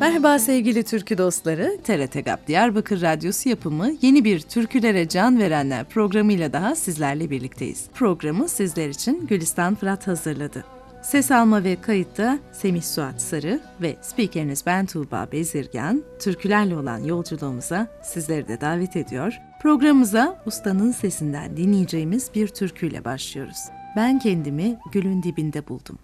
Merhaba sevgili türkü dostları. TRT GAP Diyarbakır Radyosu yapımı yeni bir Türkülere Can Verenler programıyla daha sizlerle birlikteyiz. Programı sizler için Gülistan Fırat hazırladı. Ses alma ve kayıtta Semih Suat Sarı ve spikeriniz ben Tuğba Bezirgan, türkülerle olan yolculuğumuza sizleri de davet ediyor. Programımıza ustanın sesinden dinleyeceğimiz bir türküyle başlıyoruz. Ben kendimi gülün dibinde buldum.